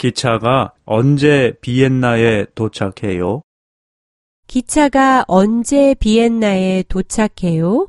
기차가 언제 비엔나에 도착해요? 기차가 언제 비엔나에 도착해요?